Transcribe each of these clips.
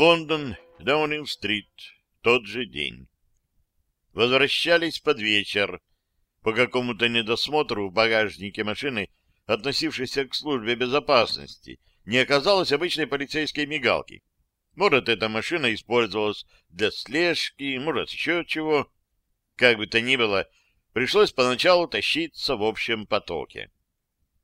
Лондон, Даунинг-стрит, тот же день. Возвращались под вечер. По какому-то недосмотру в багажнике машины, относившейся к службе безопасности, не оказалось обычной полицейской мигалки. Может, эта машина использовалась для слежки, может, еще чего. Как бы то ни было, пришлось поначалу тащиться в общем потоке.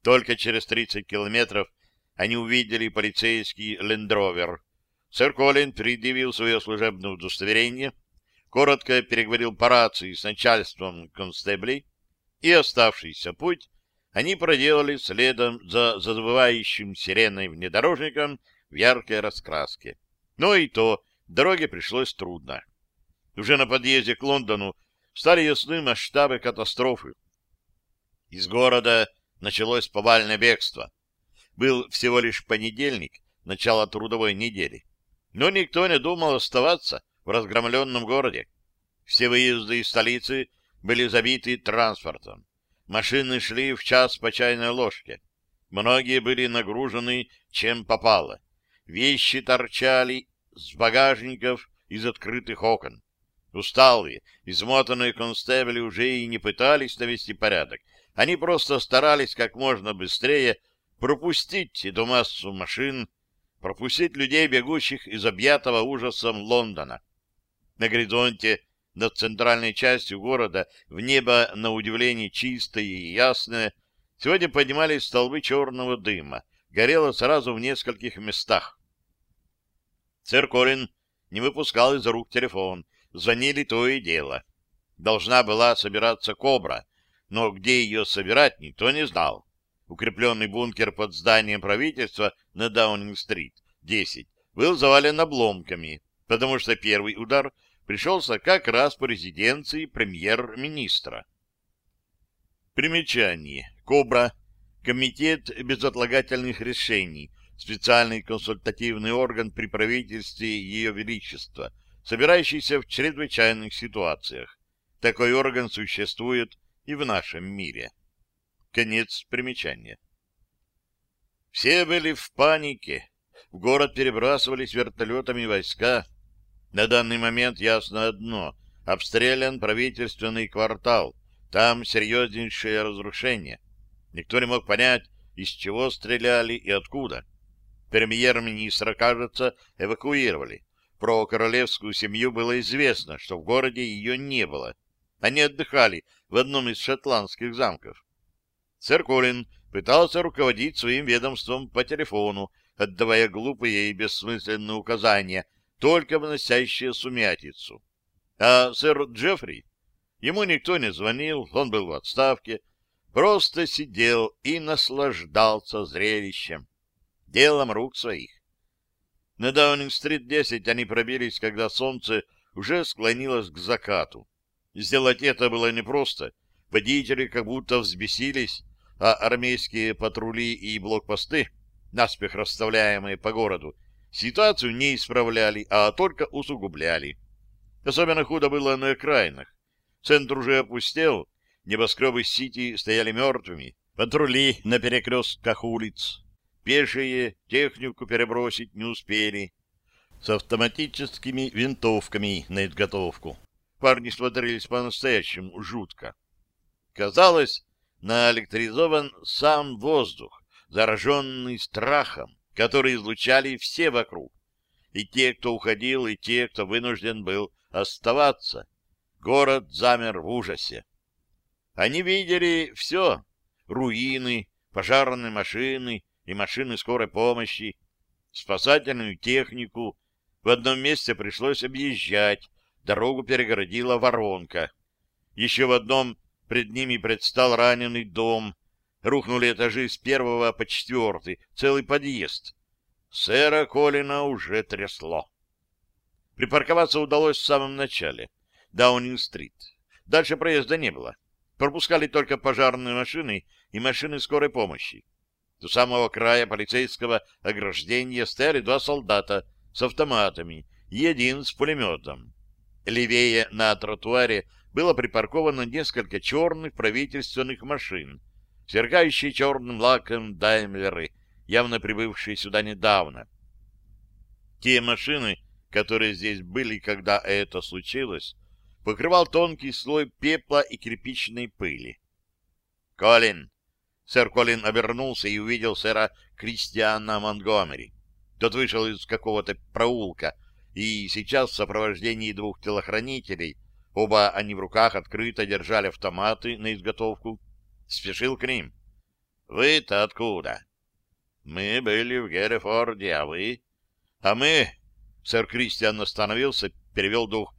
Только через 30 километров они увидели полицейский лендровер. Сэр Колин предъявил свое служебное удостоверение, коротко переговорил по рации с начальством констеблей, и оставшийся путь они проделали следом за забывающим сиреной внедорожником в яркой раскраске. Но и то дороге пришлось трудно. Уже на подъезде к Лондону стали ясны масштабы катастрофы. Из города началось повальное бегство. Был всего лишь понедельник, начало трудовой недели. Но никто не думал оставаться в разгромленном городе. Все выезды из столицы были забиты транспортом. Машины шли в час по чайной ложке. Многие были нагружены чем попало. Вещи торчали с багажников из открытых окон. Усталые, измотанные констебли уже и не пытались навести порядок. Они просто старались как можно быстрее пропустить эту массу машин, пропустить людей, бегущих из объятого ужасом Лондона. На горизонте над центральной частью города в небо, на удивление чистое и ясное, сегодня поднимались столбы черного дыма. Горело сразу в нескольких местах. Сэр Колин не выпускал из рук телефон. Звонили то и дело. Должна была собираться «Кобра», но где ее собирать, никто не знал. Укрепленный бункер под зданием правительства на Даунинг-стрит, 10, был завален обломками, потому что первый удар пришелся как раз по резиденции премьер-министра. Примечание. «Кобра» — Комитет безотлагательных решений, специальный консультативный орган при правительстве Ее Величества, собирающийся в чрезвычайных ситуациях. Такой орган существует и в нашем мире. Конец примечания. Все были в панике. В город перебрасывались вертолетами войска. На данный момент ясно одно — обстрелян правительственный квартал. Там серьезнейшее разрушение. Никто не мог понять, из чего стреляли и откуда. Премьер-министра, кажется, эвакуировали. Про королевскую семью было известно, что в городе ее не было. Они отдыхали в одном из шотландских замков. Сэр Колин пытался руководить своим ведомством по телефону, отдавая глупые и бессмысленные указания, только вносящие сумятицу. А сэр Джеффри? Ему никто не звонил, он был в отставке, просто сидел и наслаждался зрелищем делом рук своих. На Даунинг-стрит 10 они пробились, когда солнце уже склонилось к закату. Сделать это было непросто. Водители как будто взбесились, а армейские патрули и блокпосты, наспех расставляемые по городу, ситуацию не исправляли, а только усугубляли. Особенно худо было на окраинах. Центр уже опустел, небоскребы Сити стояли мертвыми, патрули на перекрестках улиц, Пешие технику перебросить не успели. С автоматическими винтовками на изготовку. Парни смотрелись по-настоящему жутко. Казалось, наэлектризован сам воздух, зараженный страхом, который излучали все вокруг. И те, кто уходил, и те, кто вынужден был оставаться. Город замер в ужасе. Они видели все — руины, пожарные машины, и машины скорой помощи, спасательную технику. В одном месте пришлось объезжать, дорогу перегородила воронка. Еще в одном пред ними предстал раненый дом. Рухнули этажи с первого по четвертый, целый подъезд. Сэра Колина уже трясло. Припарковаться удалось в самом начале, Даунинг-стрит. Дальше проезда не было. Пропускали только пожарные машины и машины скорой помощи. До самого края полицейского ограждения стояли два солдата с автоматами и один с пулеметом. Левее на тротуаре было припарковано несколько черных правительственных машин, сверкающие черным лаком даймлеры, явно прибывшие сюда недавно. Те машины которые здесь были, когда это случилось, покрывал тонкий слой пепла и кирпичной пыли. «Колин!» Сэр Колин обернулся и увидел сэра Кристиана Монгомери. Тот вышел из какого-то проулка, и сейчас в сопровождении двух телохранителей, оба они в руках открыто держали автоматы на изготовку, спешил к ним. «Вы-то откуда?» «Мы были в Герефорде, а вы?» «А мы...» Сэр Кристиан остановился, перевел дух.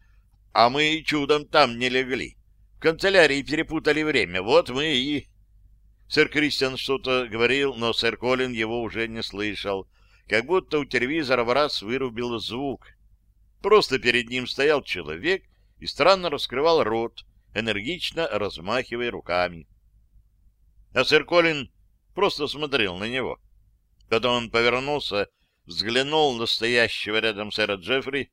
«А мы чудом там не легли. В канцелярии перепутали время. Вот мы и...» Сэр Кристиан что-то говорил, но сэр Колин его уже не слышал, как будто у телевизора в раз вырубил звук. Просто перед ним стоял человек и странно раскрывал рот, энергично размахивая руками. А сэр Колин просто смотрел на него. Потом он повернулся, взглянул на стоящего рядом сэра Джеффри,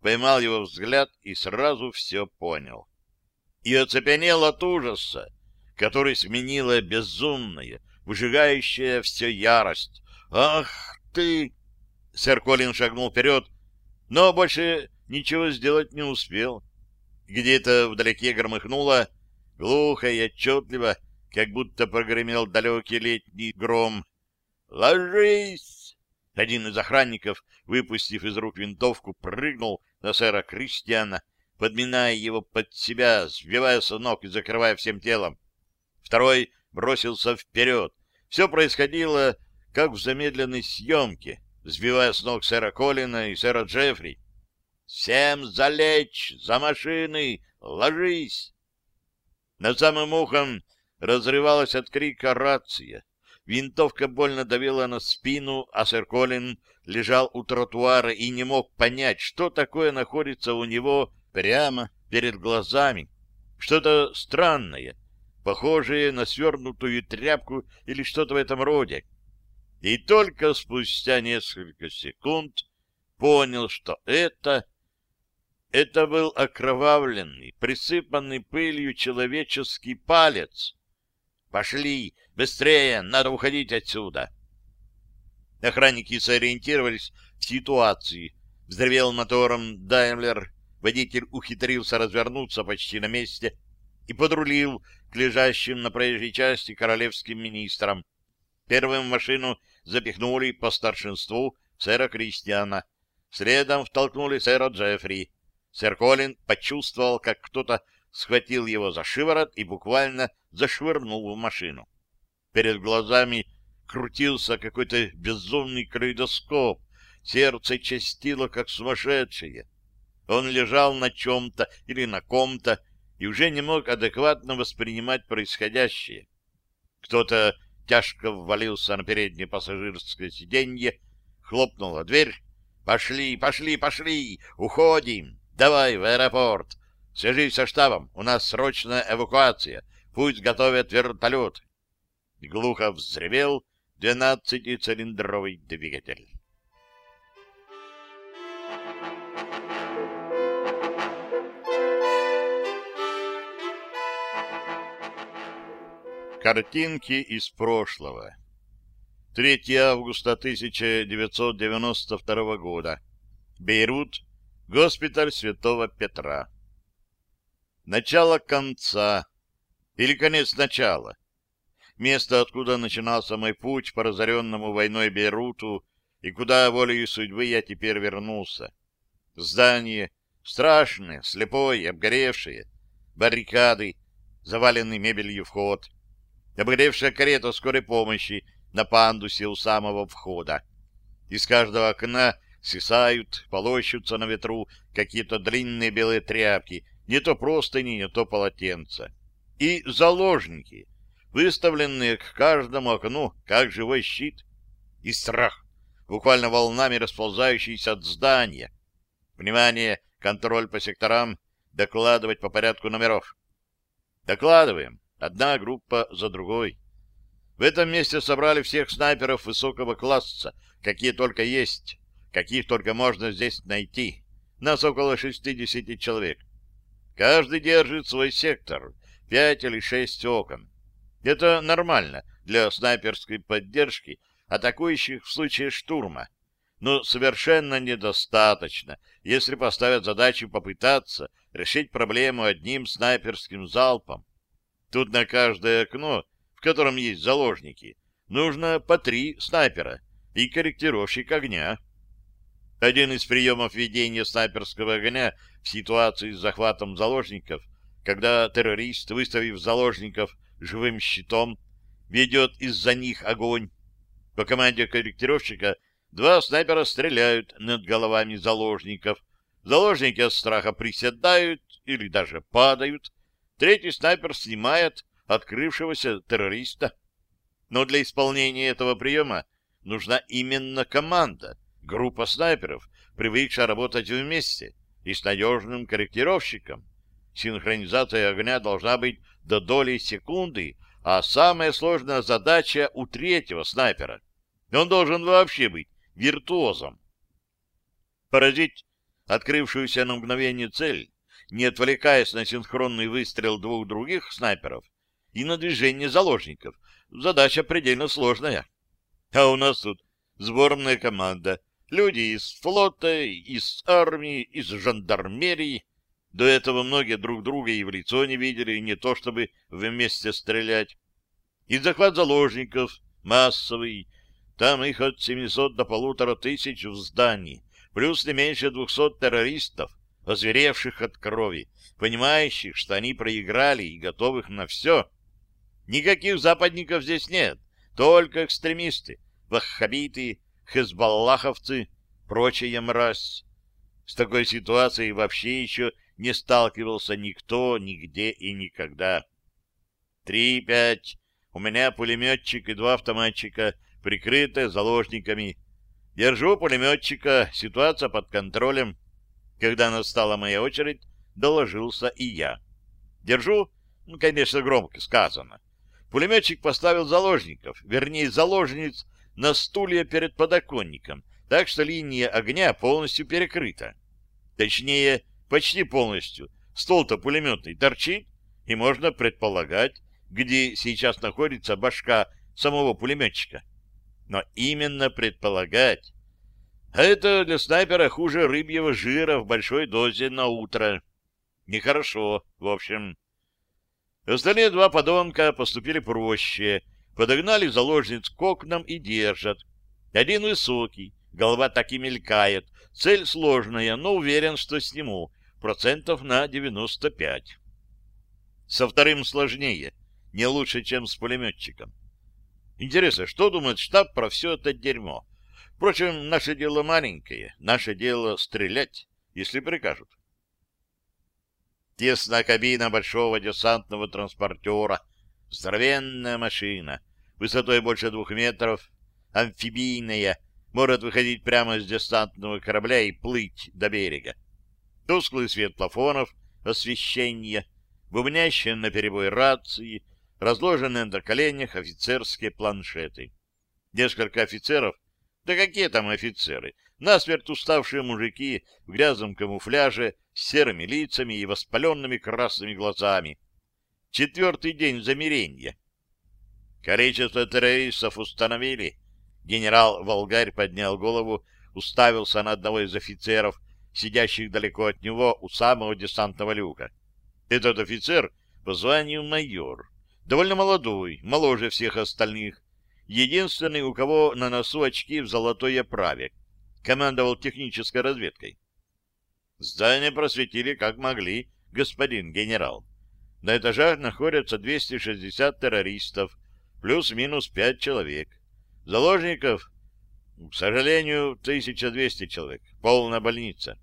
поймал его взгляд и сразу все понял. И оцепенел от ужаса, который сменила безумная, выжигающая все ярость. «Ах ты!» Сэр Колин шагнул вперед, но больше ничего сделать не успел. Где-то вдалеке громыхнуло, глухо и отчетливо, как будто прогремел далекий летний гром. «Ложись!» Один из охранников, выпустив из рук винтовку, прыгнул на сэра Кристиана, подминая его под себя, сбивая с ног и закрывая всем телом. Второй бросился вперед. Все происходило, как в замедленной съемке, сбивая с ног сэра Колина и сэра Джеффри. «Всем залечь! За машины! Ложись!» Над самым ухом разрывалась от крика рация. Винтовка больно давила на спину, а сэр Колин лежал у тротуара и не мог понять, что такое находится у него прямо перед глазами. Что-то странное, похожее на свернутую тряпку или что-то в этом роде. И только спустя несколько секунд понял, что это... Это был окровавленный, присыпанный пылью человеческий палец. «Пошли! Быстрее! Надо уходить отсюда!» Охранники сориентировались в ситуации. Взревел мотором Даймлер. Водитель ухитрился развернуться почти на месте и подрулил к лежащим на проезжей части королевским министрам. Первым машину запихнули по старшинству сэра Кристиана. Следом втолкнули сэра Джеффри. Сэр Колин почувствовал, как кто-то схватил его за шиворот и буквально зашвырнул в машину. Перед глазами крутился какой-то безумный калейдоскоп, сердце частило, как сумасшедшее. Он лежал на чем-то или на ком-то, и уже не мог адекватно воспринимать происходящее. Кто-то тяжко ввалился на переднее пассажирское сиденье, хлопнула дверь. «Пошли, пошли, пошли! Уходим! Давай в аэропорт! Свяжись со штабом, у нас срочная эвакуация, пусть готовят вертолет!» Глухо взревел двенадцатицилиндровый двигатель. Картинки из прошлого. 3 августа 1992 года. Бейрут. Госпиталь Святого Петра. Начало конца. Или конец начала. Место, откуда начинался мой путь по разоренному войной Бейруту, и куда волею судьбы я теперь вернулся. Здание страшное, слепое, обгоревшее, баррикады, заваленный мебелью вход — обгоревшая карета скорой помощи на пандусе у самого входа. Из каждого окна свисают, полощутся на ветру какие-то длинные белые тряпки, не то простыни, не то полотенца. И заложники, выставленные к каждому окну, как живой щит. И страх, буквально волнами расползающийся от здания. Внимание, контроль по секторам, докладывать по порядку номеров. Докладываем. Одна группа за другой. В этом месте собрали всех снайперов высокого класса, какие только есть, каких только можно здесь найти. Нас около 60 человек. Каждый держит свой сектор, пять или шесть окон. Это нормально для снайперской поддержки, атакующих в случае штурма. но совершенно недостаточно, если поставят задачу попытаться решить проблему одним снайперским залпом. Тут на каждое окно, в котором есть заложники, нужно по три снайпера и корректировщик огня. Один из приемов ведения снайперского огня в ситуации с захватом заложников, когда террорист, выставив заложников живым щитом, ведет из-за них огонь. По команде корректировщика два снайпера стреляют над головами заложников. Заложники от страха приседают или даже падают. Третий снайпер снимает открывшегося террориста. Но для исполнения этого приема нужна именно команда, группа снайперов, привыкшая работать вместе и с надежным корректировщиком. Синхронизация огня должна быть до доли секунды, а самая сложная задача у третьего снайпера. Он должен вообще быть виртуозом. Поразить открывшуюся на мгновение цель, не отвлекаясь на синхронный выстрел двух других снайперов и на движение заложников, задача предельно сложная. А у нас тут сборная команда, люди из флота, из армии, из жандармерии, до этого многие друг друга и в лицо не видели, не то чтобы вместе стрелять. И захват заложников массовый. Там их от 700 до полутора тысяч в здании, плюс не меньше 200 террористов, озверевших от крови, понимающих, что они проиграли и готовых на все. Никаких западников здесь нет, только экстремисты, ваххабиты, хезбаллаховцы, прочая мразь. С такой ситуацией вообще еще не сталкивался никто, нигде и никогда. Три, пять. У меня пулеметчик и два автоматчика, прикрытые заложниками. Держу пулеметчика, ситуация под контролем. Когда настала моя очередь, доложился и я. Держу, ну, конечно, громко сказано. Пулеметчик поставил заложников, вернее, заложниц, на стулья перед подоконником, так что линия огня полностью перекрыта. Точнее, почти полностью. Стол-то пулеметный торчит, и можно предполагать, где сейчас находится башка самого пулеметчика. Но именно предполагать. А это для снайпера хуже рыбьего жира в большой дозе на утро. Нехорошо, в общем. Остальные два подонка поступили проще. Подогнали заложниц к окнам и держат. Один высокий, голова так и мелькает. Цель сложная, но уверен, что сниму процентов на 95. Со вторым сложнее, не лучше, чем с пулеметчиком. Интересно, что думает штаб про все это дерьмо? Впрочем, наше дело маленькое, наше дело стрелять, если прикажут. Тесная кабина большого десантного транспортера, здоровенная машина, высотой больше двух метров, амфибийная, может выходить прямо с десантного корабля и плыть до берега тусклый свет плафонов, освещение, бубнящие на перебой рации, разложенные на коленях офицерские планшеты. Несколько офицеров, да какие там офицеры, насмерть уставшие мужики в грязном камуфляже с серыми лицами и воспаленными красными глазами. Четвертый день замирения. Количество террористов установили. Генерал Волгарь поднял голову, уставился на одного из офицеров, сидящих далеко от него у самого десантного люка. Этот офицер по званию майор, довольно молодой, моложе всех остальных, единственный, у кого на носу очки в золотой оправе, командовал технической разведкой. Здание просветили как могли, господин генерал. На этажах находятся 260 террористов, плюс-минус 5 человек. Заложников, к сожалению, 1200 человек. Полная больница.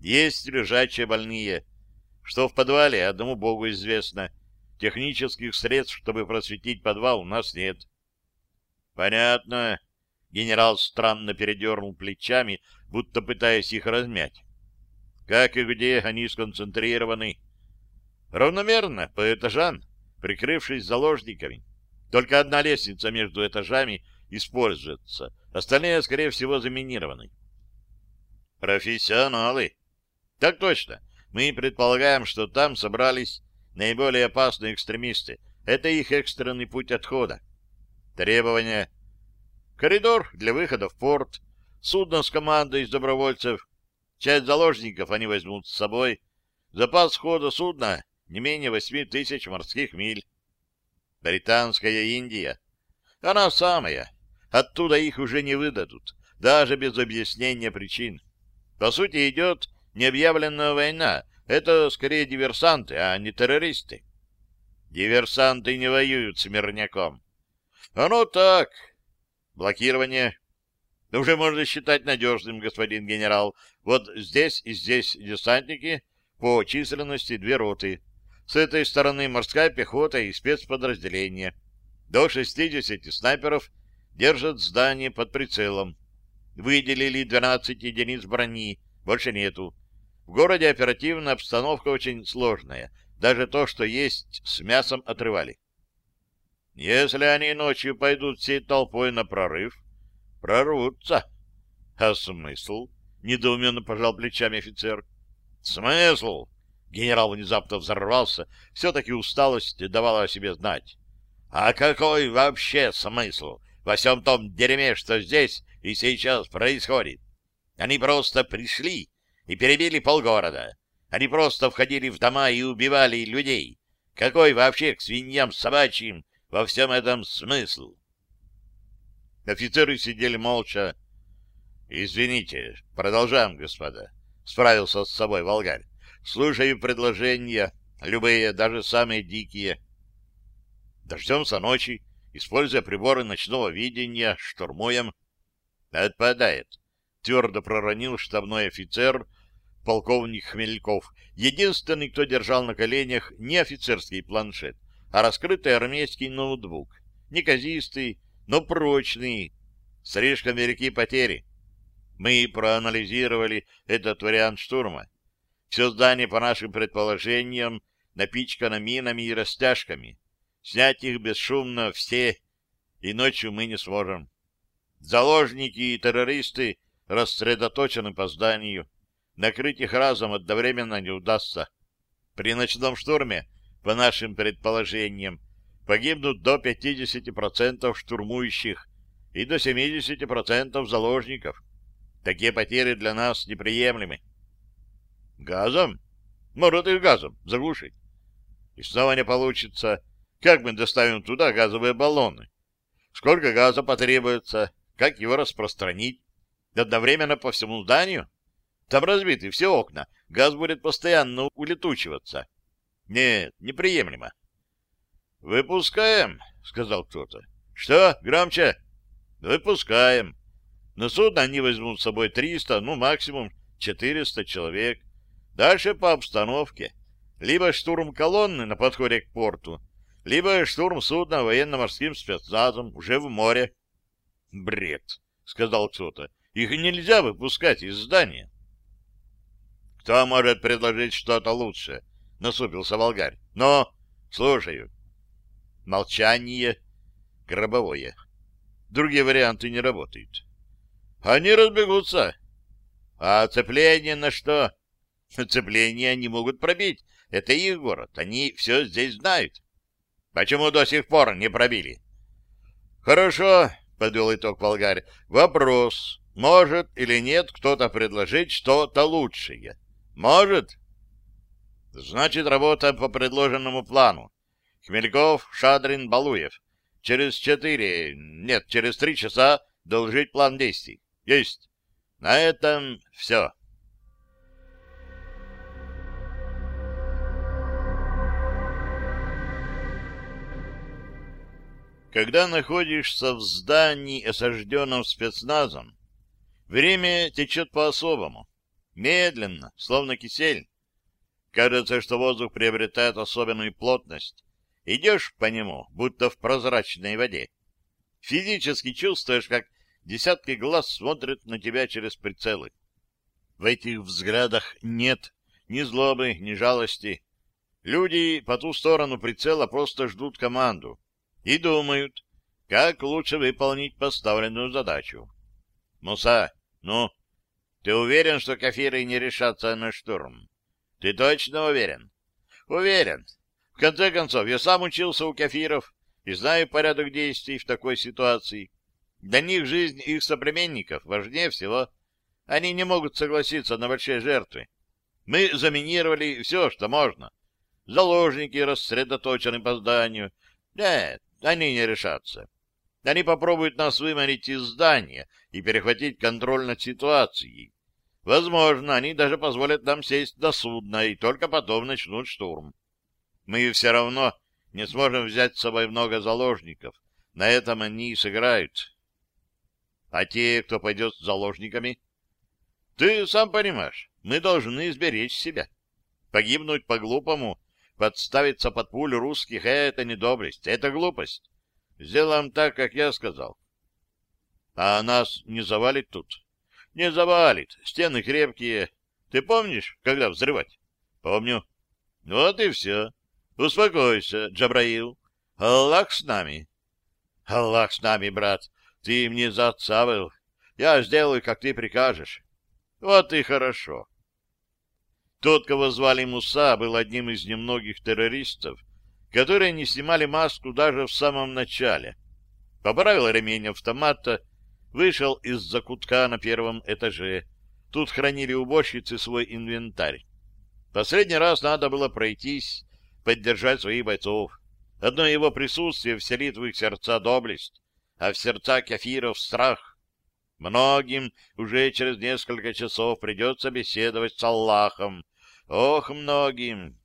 Есть лежачие больные. Что в подвале, одному богу известно. Технических средств, чтобы просветить подвал, у нас нет. Понятно. Генерал странно передернул плечами, будто пытаясь их размять. Как и где они сконцентрированы? Равномерно, по этажам, прикрывшись заложниками. Только одна лестница между этажами используется. Остальные, скорее всего, заминированы. Профессионалы. Так точно. Мы предполагаем, что там собрались наиболее опасные экстремисты. Это их экстренный путь отхода. Требования. Коридор для выхода в порт. судно с командой из добровольцев. Часть заложников они возьмут с собой. Запас хода судна не менее восьми тысяч морских миль. Британская Индия. Она самая. Оттуда их уже не выдадут, даже без объяснения причин. По сути, идет необъявленная война. Это скорее диверсанты, а не террористы. Диверсанты не воюют с мирняком. Оно так. Блокирование. Уже можно считать надежным, господин генерал. Вот здесь и здесь десантники по численности две роты. С этой стороны морская пехота и спецподразделения. До 60 снайперов держат здание под прицелом. Выделили 12 единиц брони, больше нету. В городе оперативная обстановка очень сложная. Даже то, что есть, с мясом отрывали. Если они ночью пойдут всей толпой на прорыв, прорвутся. А смысл? Недоуменно пожал плечами офицер. Смысл? Генерал внезапно взорвался. Все-таки усталость давала о себе знать. А какой вообще смысл во всем том дерьме, что здесь и сейчас происходит? Они просто пришли и перебили полгорода. Они просто входили в дома и убивали людей. Какой вообще к свиньям собачьим во всем этом смысл? Офицеры сидели молча. «Извините, продолжаем, господа», — справился с собой Волгарь. Слушаю предложения, любые, даже самые дикие. Дождемся ночи, используя приборы ночного видения, штурмуем. Отпадает. Твердо проронил штабной офицер, полковник Хмельков, единственный, кто держал на коленях не офицерский планшет, а раскрытый армейский ноутбук. Неказистый, но прочный. Слишком велики потери. Мы проанализировали этот вариант штурма. Все здание, по нашим предположениям, напичкано минами и растяжками. Снять их бесшумно все, и ночью мы не сможем. Заложники и террористы рассредоточены по зданию. Накрыть их разом одновременно не удастся. При ночном штурме, по нашим предположениям, погибнут до 50% штурмующих и до 70% заложников. Такие потери для нас неприемлемы. Газом? Может, их газом заглушить. И снова не получится. Как мы доставим туда газовые баллоны? Сколько газа потребуется? Как его распространить? Одновременно по всему зданию? Там разбиты все окна. Газ будет постоянно улетучиваться. Нет, неприемлемо. «Выпускаем», — сказал кто-то. «Что? Громче?» «Выпускаем. На судно они возьмут с собой 300, ну, максимум 400 человек. Дальше по обстановке. Либо штурм колонны на подходе к порту, либо штурм судна военно-морским спецназом уже в море. — Бред, — сказал кто-то. — Их нельзя выпускать из здания. — Кто может предложить что-то лучше? — насупился Волгарь. — Но, слушаю. Молчание гробовое. Другие варианты не работают. — Они разбегутся. — А цепление на что? Цепление они могут пробить. Это их город. Они все здесь знают. Почему до сих пор не пробили? Хорошо, подвел итог Волгарь. Вопрос. Может или нет кто-то предложить что-то лучшее? Может? Значит, работа по предложенному плану. Хмельков, Шадрин, Балуев. Через четыре, нет, через три часа должить план действий. Есть. На этом все. Когда находишься в здании, осажденном спецназом, время течет по-особому, медленно, словно кисель. Кажется, что воздух приобретает особенную плотность. Идешь по нему, будто в прозрачной воде. Физически чувствуешь, как десятки глаз смотрят на тебя через прицелы. В этих взглядах нет ни злобы, ни жалости. Люди по ту сторону прицела просто ждут команду и думают, как лучше выполнить поставленную задачу. Муса, ну, ты уверен, что кафиры не решатся на штурм? Ты точно уверен? Уверен. В конце концов, я сам учился у кафиров и знаю порядок действий в такой ситуации. Для них жизнь их соплеменников важнее всего. Они не могут согласиться на большие жертвы. Мы заминировали все, что можно. Заложники рассредоточены по зданию. Нет, они не решатся. Они попробуют нас выманить из здания и перехватить контроль над ситуацией. Возможно, они даже позволят нам сесть до судна, и только потом начнут штурм. Мы все равно не сможем взять с собой много заложников. На этом они и сыграют. А те, кто пойдет с заложниками? Ты сам понимаешь, мы должны изберечь себя. Погибнуть по-глупому, подставиться под пулю русских — это не доблесть, это глупость. Сделаем так, как я сказал. А нас не завалит тут? Не завалит. Стены крепкие. Ты помнишь, когда взрывать? Помню. Вот и все. Успокойся, Джабраил. Аллах с нами. Аллах с нами, брат. Ты мне за отца был. Я сделаю, как ты прикажешь. Вот и хорошо. Тот, кого звали Муса, был одним из немногих террористов, которые не снимали маску даже в самом начале. Поправил ремень автомата, вышел из закутка на первом этаже. Тут хранили уборщицы свой инвентарь. Последний раз надо было пройтись, поддержать своих бойцов. Одно его присутствие вселит в их сердца доблесть а в сердца кефиров страх. Многим уже через несколько часов придется беседовать с Аллахом. Ох, многим!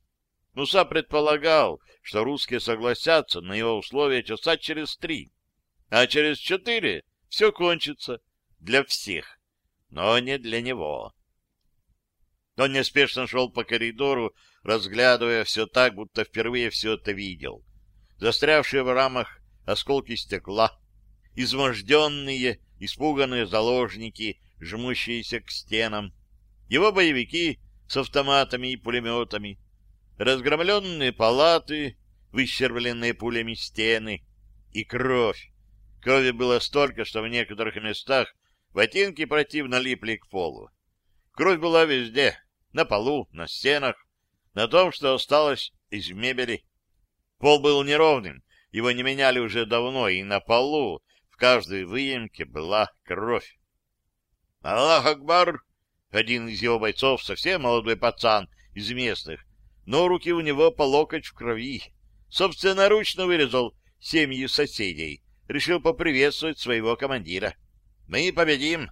Муса предполагал, что русские согласятся на его условия часа через три, а через четыре все кончится для всех, но не для него. Он неспешно шел по коридору, разглядывая все так, будто впервые все это видел. Застрявшие в рамах осколки стекла, изможденные, испуганные заложники, жмущиеся к стенам, его боевики с автоматами и пулеметами, разгромленные палаты, выщербленные пулями стены и кровь. Крови было столько, что в некоторых местах ботинки противно липли к полу. Кровь была везде, на полу, на стенах, на том, что осталось из мебели. Пол был неровным, его не меняли уже давно, и на полу каждой выемке была кровь. «Аллах Акбар!» Один из его бойцов, совсем молодой пацан из местных, но руки у него по локоть в крови. Собственноручно вырезал семьи соседей. Решил поприветствовать своего командира. «Мы победим!»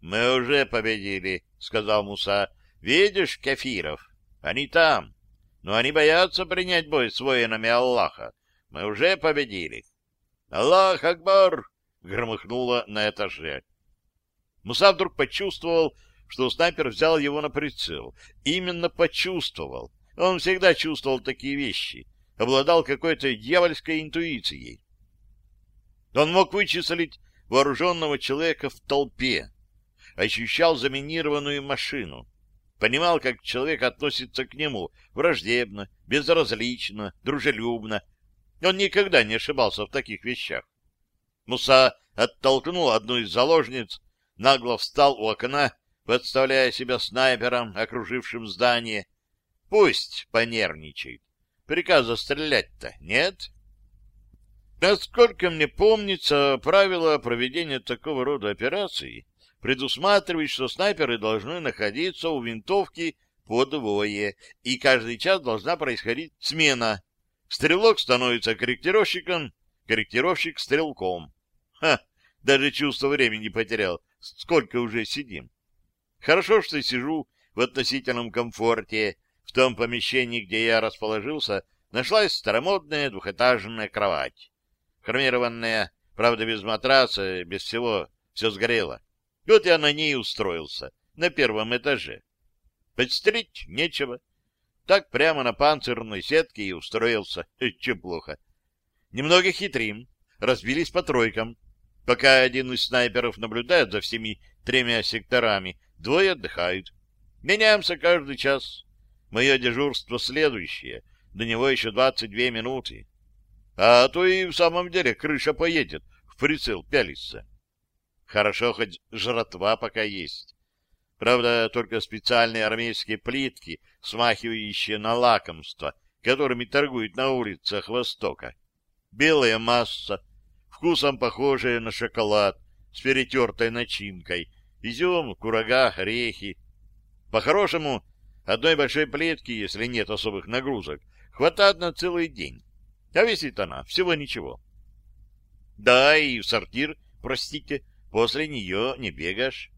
«Мы уже победили», — сказал Муса. «Видишь, кефиров? Они там. Но они боятся принять бой с воинами Аллаха. Мы уже победили. «Аллах Акбар!» — громыхнуло на этаже. Муса вдруг почувствовал, что снайпер взял его на прицел. Именно почувствовал. Он всегда чувствовал такие вещи, обладал какой-то дьявольской интуицией. Он мог вычислить вооруженного человека в толпе, ощущал заминированную машину, понимал, как человек относится к нему враждебно, безразлично, дружелюбно, он никогда не ошибался в таких вещах. Муса оттолкнул одну из заложниц, нагло встал у окна, подставляя себя снайпером, окружившим здание. Пусть понервничает. Приказа стрелять-то нет. Насколько мне помнится, правила проведения такого рода операций предусматривают, что снайперы должны находиться у винтовки по двое, и каждый час должна происходить смена Стрелок становится корректировщиком, корректировщик — стрелком. Ха! Даже чувство времени потерял. Сколько уже сидим? Хорошо, что сижу в относительном комфорте. В том помещении, где я расположился, нашлась старомодная двухэтажная кровать. Хромированная, правда, без матраса, без всего, все сгорело. Вот я на ней устроился, на первом этаже. Подстрить нечего. Так прямо на панцирной сетке и устроился. Чем плохо. Немного хитрим. Разбились по тройкам. Пока один из снайперов наблюдает за всеми тремя секторами, двое отдыхают. Меняемся каждый час. Мое дежурство следующее. До него еще 22 минуты. А то и в самом деле крыша поедет, в прицел пялится. Хорошо, хоть жратва пока есть. Правда, только специальные армейские плитки, смахивающие на лакомство, которыми торгуют на улицах Востока. Белая масса, вкусом похожее на шоколад с перетертой начинкой, изюм, курага, орехи. По-хорошему, одной большой плетки, если нет особых нагрузок, хватает на целый день. А весит она всего ничего. Да, и в сортир, простите, после нее не бегаешь.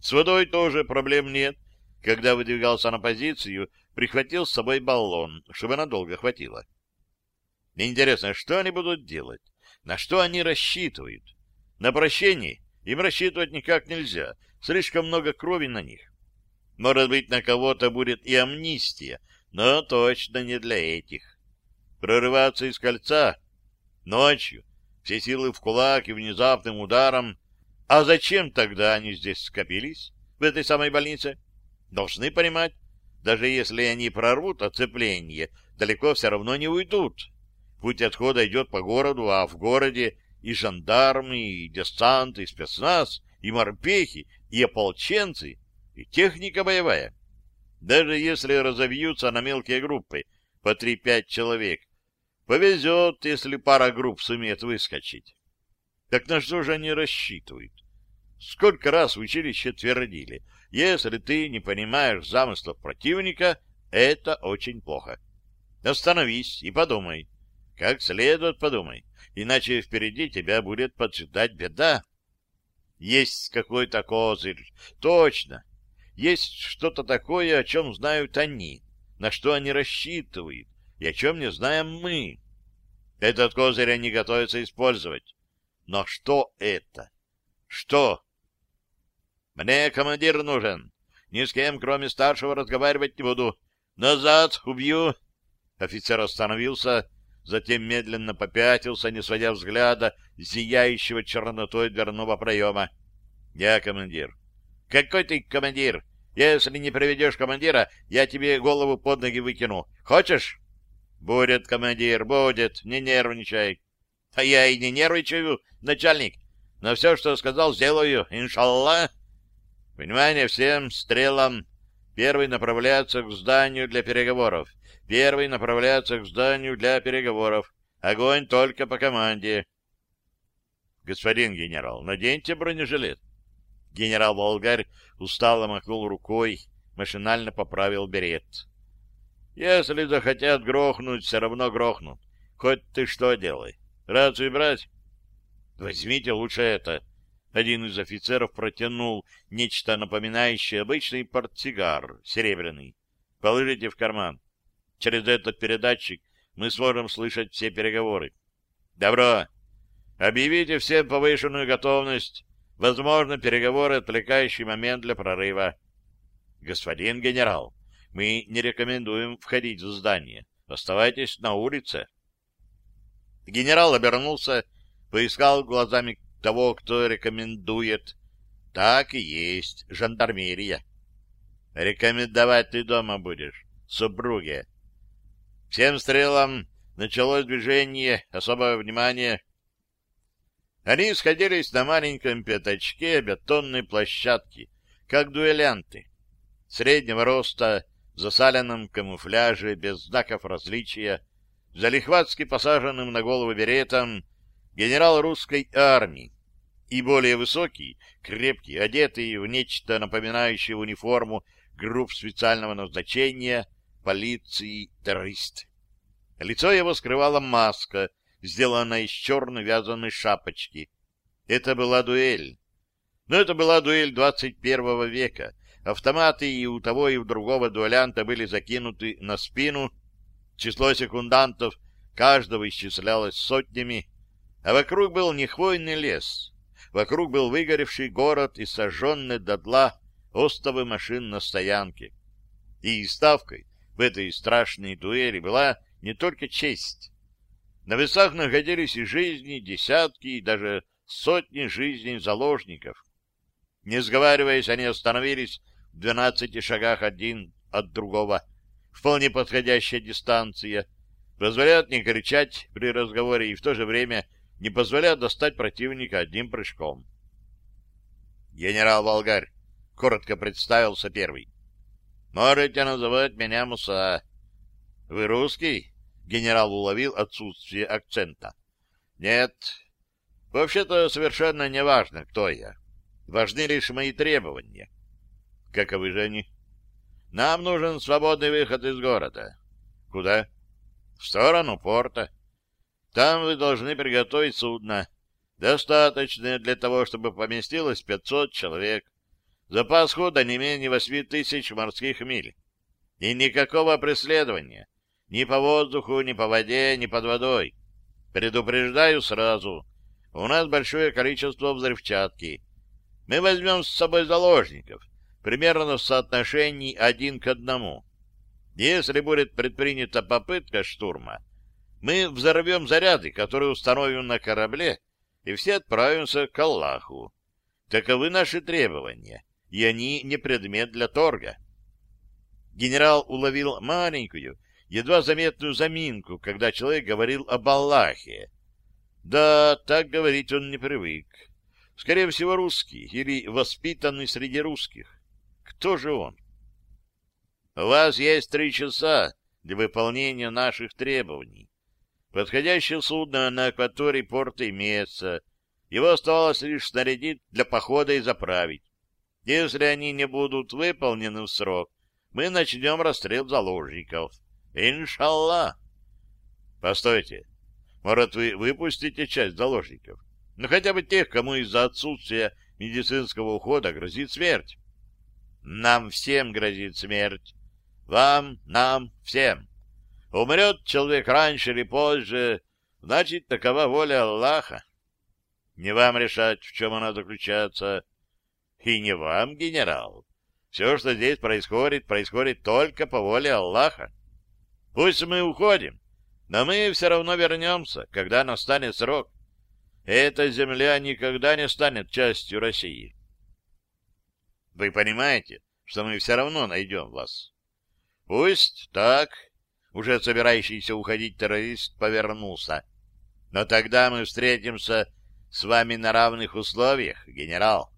С водой тоже проблем нет. Когда выдвигался на позицию, прихватил с собой баллон, чтобы надолго хватило. Интересно, что они будут делать? На что они рассчитывают? На прощение им рассчитывать никак нельзя. Слишком много крови на них. Может быть, на кого-то будет и амнистия, но точно не для этих. Прорываться из кольца ночью, все силы в кулак и внезапным ударом. А зачем тогда они здесь скопились, в этой самой больнице? Должны понимать, даже если они прорвут оцепление, далеко все равно не уйдут. Путь отхода идет по городу, а в городе и жандармы, и десант, и спецназ, и морпехи, и ополченцы, и техника боевая. Даже если разобьются на мелкие группы, по три-пять человек, повезет, если пара групп сумеет выскочить. Так на что же они рассчитывают? Сколько раз в училище твердили, если ты не понимаешь замыслов противника, это очень плохо. Остановись и подумай. Как следует подумай, иначе впереди тебя будет поджидать беда. Есть какой-то козырь, точно. Есть что-то такое, о чем знают они, на что они рассчитывают, и о чем не знаем мы. Этот козырь они готовятся использовать. Но что это? Что? Мне командир нужен. Ни с кем, кроме старшего, разговаривать не буду. Назад, убью. Офицер остановился, затем медленно попятился, не сводя взгляда зияющего чернотой дверного проема. Я командир. Какой ты командир? Если не приведешь командира, я тебе голову под ноги выкину. Хочешь? Будет, командир, будет. Не нервничай. А я и не нервничаю, начальник. Но все, что сказал, сделаю, иншаллах. Внимание всем стрелам. Первый направляется к зданию для переговоров. Первый направляется к зданию для переговоров. Огонь только по команде. Господин генерал, наденьте бронежилет. Генерал Волгарь устало махнул рукой, машинально поправил берет. Если захотят грохнуть, все равно грохнут. Хоть ты что делай. Рацию брать? Возьмите лучше это. Один из офицеров протянул нечто напоминающее обычный портсигар, серебряный. Положите в карман. Через этот передатчик мы сможем слышать все переговоры. Добро. Объявите всем повышенную готовность. Возможно, переговоры — отвлекающий момент для прорыва. Господин генерал, мы не рекомендуем входить в здание. Оставайтесь на улице. Генерал обернулся, поискал глазами того, кто рекомендует. Так и есть, жандармерия. Рекомендовать ты дома будешь, супруге. Всем стрелам началось движение, особое внимание. Они сходились на маленьком пятачке бетонной площадки, как дуэлянты. Среднего роста, в засаленном камуфляже, без знаков различия, залихватски посаженным на голову беретом, генерал русской армии, и более высокий, крепкий, одетый в нечто напоминающее униформу групп специального назначения полиции террорист. Лицо его скрывала маска, сделанная из черной вязаной шапочки. Это была дуэль. Но это была дуэль 21 века. Автоматы и у того, и у другого дуэлянта были закинуты на спину. Число секундантов каждого исчислялось сотнями, а вокруг был не хвойный лес. Вокруг был выгоревший город и сожженный дотла остовы машин на стоянке. И ставкой в этой страшной дуэли была не только честь. На весах находились и жизни, десятки, и даже сотни жизней заложников. Не сговариваясь, они остановились в двенадцати шагах один от другого. Вполне подходящая дистанция. Позволяет не кричать при разговоре и в то же время не позволяют достать противника одним прыжком. Генерал Волгарь коротко представился первый. Можете называть меня Муса. Вы русский? Генерал уловил отсутствие акцента. Нет. Вообще-то совершенно не важно, кто я. Важны лишь мои требования. Каковы же они? Нам нужен свободный выход из города. Куда? В сторону порта. Там вы должны приготовить судно, достаточное для того, чтобы поместилось 500 человек. Запас хода не менее 8 тысяч морских миль. И никакого преследования. Ни по воздуху, ни по воде, ни под водой. Предупреждаю сразу. У нас большое количество взрывчатки. Мы возьмем с собой заложников, примерно в соотношении один к одному. Если будет предпринята попытка штурма, мы взорвем заряды, которые установим на корабле, и все отправимся к Аллаху. Таковы наши требования, и они не предмет для торга. Генерал уловил маленькую, едва заметную заминку, когда человек говорил об Аллахе. Да, так говорить он не привык. Скорее всего, русский или воспитанный среди русских. Кто же он? У вас есть три часа для выполнения наших требований. Подходящее судно на акватории порта имеется. Его оставалось лишь снарядить для похода и заправить. Если они не будут выполнены в срок, мы начнем расстрел заложников. Иншаллах. Постойте. Может, вы выпустите часть заложников? Ну, хотя бы тех, кому из-за отсутствия медицинского ухода грозит смерть. Нам всем грозит смерть. Вам, нам, всем. Умрет человек раньше или позже, значит, такова воля Аллаха. Не вам решать, в чем она заключается. И не вам, генерал. Все, что здесь происходит, происходит только по воле Аллаха. Пусть мы уходим, но мы все равно вернемся, когда настанет срок. Эта земля никогда не станет частью России. Вы понимаете, что мы все равно найдем вас? Пусть так. Уже собирающийся уходить террорист повернулся. Но тогда мы встретимся с вами на равных условиях, генерал.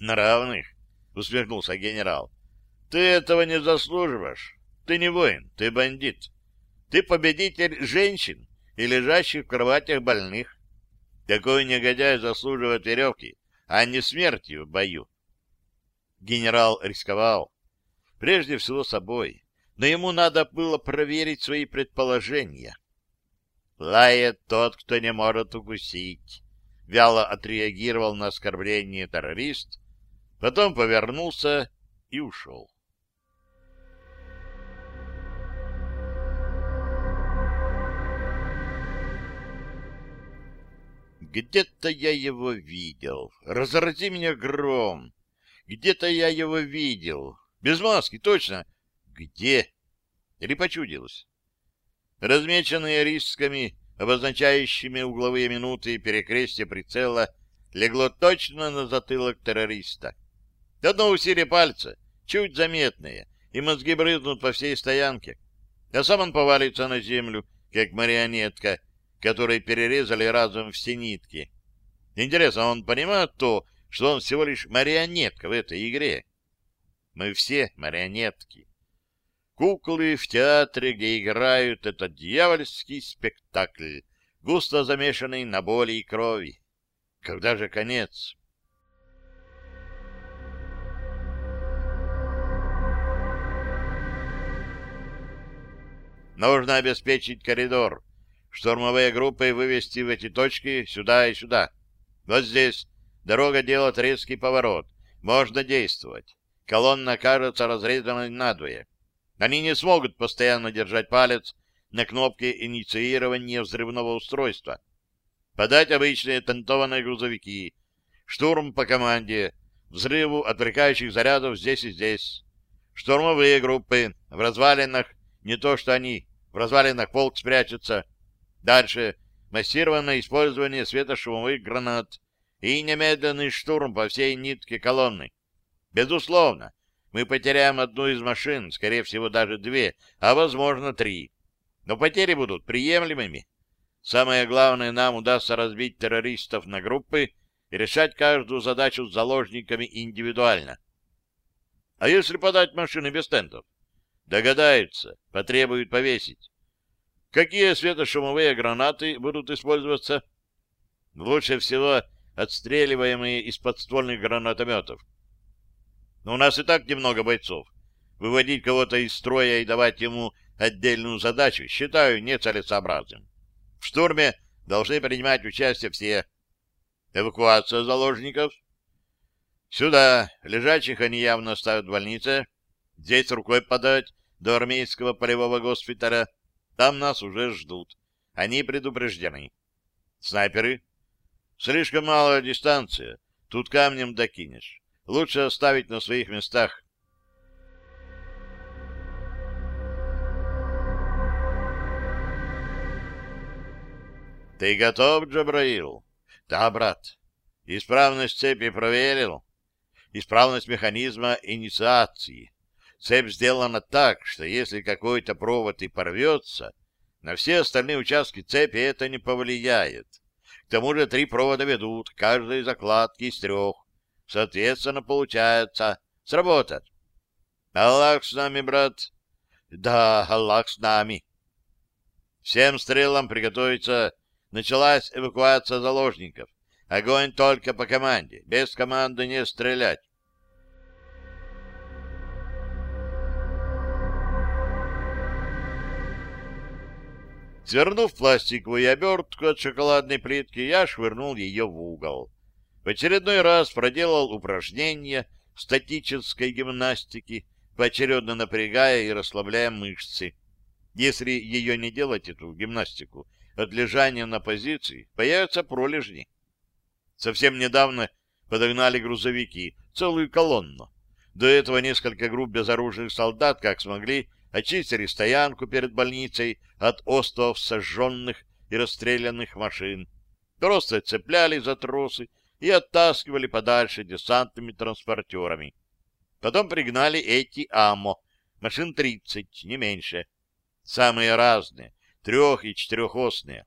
На равных? Усмехнулся генерал. Ты этого не заслуживаешь. Ты не воин, ты бандит. Ты победитель женщин и лежащих в кроватях больных. Такой негодяй заслуживает веревки, а не смерти в бою. Генерал рисковал. Прежде всего собой. Но ему надо было проверить свои предположения. Лает тот, кто не может укусить. Вяло отреагировал на оскорбление террорист, потом повернулся и ушел. Где-то я его видел. Разрази меня гром. Где-то я его видел. Без маски, точно. Где? Или почудилось? Размеченные рисками, обозначающими угловые минуты и перекрестие прицела, легло точно на затылок террориста. Одно усилие пальца, чуть заметное, и мозги брызнут по всей стоянке. А сам он повалится на землю, как марионетка, которой перерезали разом все нитки. Интересно, он понимает то, что он всего лишь марионетка в этой игре? Мы все марионетки. Куклы в театре, где играют этот дьявольский спектакль, густо замешанный на боли и крови. Когда же конец? Нужно обеспечить коридор, штурмовые группы вывести в эти точки сюда и сюда. Вот здесь дорога делает резкий поворот. Можно действовать. Колонна кажется разрезанной надвое. Они не смогут постоянно держать палец на кнопке инициирования взрывного устройства. Подать обычные тентованные грузовики. Штурм по команде. Взрыву отвлекающих зарядов здесь и здесь. Штурмовые группы. В развалинах не то что они. В развалинах полк спрячется. Дальше массированное использование светошумовых гранат и немедленный штурм по всей нитке колонны. Безусловно, мы потеряем одну из машин, скорее всего, даже две, а, возможно, три. Но потери будут приемлемыми. Самое главное, нам удастся разбить террористов на группы и решать каждую задачу с заложниками индивидуально. А если подать машины без тентов? Догадаются, потребуют повесить. Какие светошумовые гранаты будут использоваться? Лучше всего отстреливаемые из подствольных гранатометов. Но у нас и так немного бойцов. Выводить кого-то из строя и давать ему отдельную задачу считаю нецелесообразным. В штурме должны принимать участие все. Эвакуация заложников. Сюда. Лежачих они явно ставят в больнице. Здесь рукой подать до армейского полевого госпиталя. Там нас уже ждут. Они предупреждены. Снайперы. Слишком малая дистанция. Тут камнем докинешь. Лучше оставить на своих местах. Ты готов, Джабраил? Да, брат. Исправность цепи проверил. Исправность механизма инициации. Цепь сделана так, что если какой-то провод и порвется, на все остальные участки цепи это не повлияет. К тому же три провода ведут, каждой закладки из трех. Соответственно, получается, сработает. Аллах с нами, брат. Да, Аллах с нами. Всем стрелам приготовиться Началась эвакуация заложников. Огонь только по команде. Без команды не стрелять. Свернув пластиковую обертку от шоколадной плитки, я швырнул ее в угол. В очередной раз проделал упражнения статической гимнастики, поочередно напрягая и расслабляя мышцы. Если ее не делать, эту гимнастику, от лежания на позиции появятся пролежни. Совсем недавно подогнали грузовики, целую колонну. До этого несколько групп безоружных солдат, как смогли, очистили стоянку перед больницей от остов сожженных и расстрелянных машин. Просто цепляли за тросы и оттаскивали подальше десантными транспортерами. Потом пригнали эти АМО, машин 30, не меньше. Самые разные, трех- и четырехосные.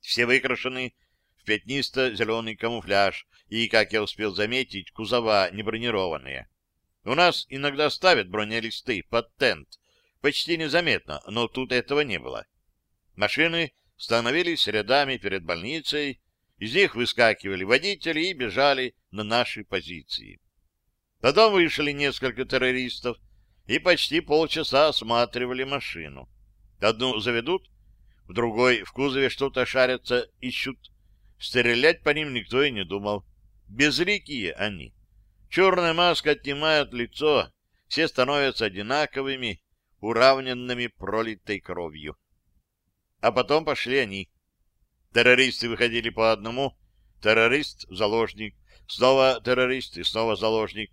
Все выкрашены в пятнисто-зеленый камуфляж и, как я успел заметить, кузова не бронированные. У нас иногда ставят бронелисты под тент, почти незаметно, но тут этого не было. Машины становились рядами перед больницей, из них выскакивали водители и бежали на наши позиции. Потом вышли несколько террористов и почти полчаса осматривали машину. Одну заведут, в другой в кузове что-то шарятся, ищут. Стрелять по ним никто и не думал. Безликие они. Черная маска отнимает лицо, все становятся одинаковыми, уравненными пролитой кровью. А потом пошли они. Террористы выходили по одному, террорист — заложник, снова террорист и снова заложник.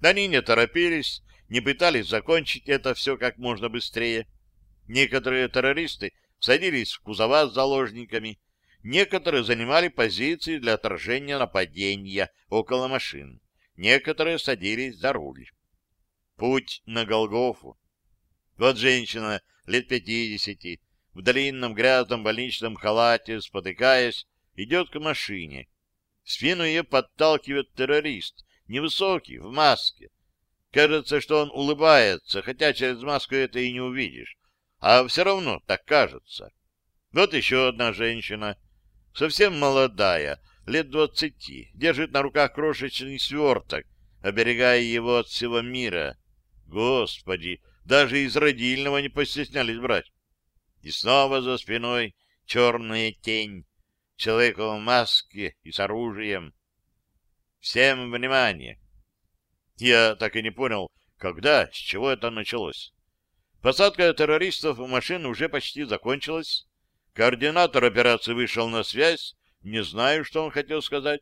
Они не торопились, не пытались закончить это все как можно быстрее. Некоторые террористы садились в кузова с заложниками, некоторые занимали позиции для отражения нападения около машин, некоторые садились за руль. Путь на Голгофу. Вот женщина лет пятидесяти, в длинном грязном больничном халате, спотыкаясь, идет к машине. В спину ее подталкивает террорист, невысокий, в маске. Кажется, что он улыбается, хотя через маску это и не увидишь а все равно так кажется. Вот еще одна женщина, совсем молодая, лет двадцати, держит на руках крошечный сверток, оберегая его от всего мира. Господи, даже из родильного не постеснялись брать. И снова за спиной черная тень, человек в маске и с оружием. Всем внимание! Я так и не понял, когда, с чего это началось. Посадка террористов в машину уже почти закончилась. Координатор операции вышел на связь. Не знаю, что он хотел сказать.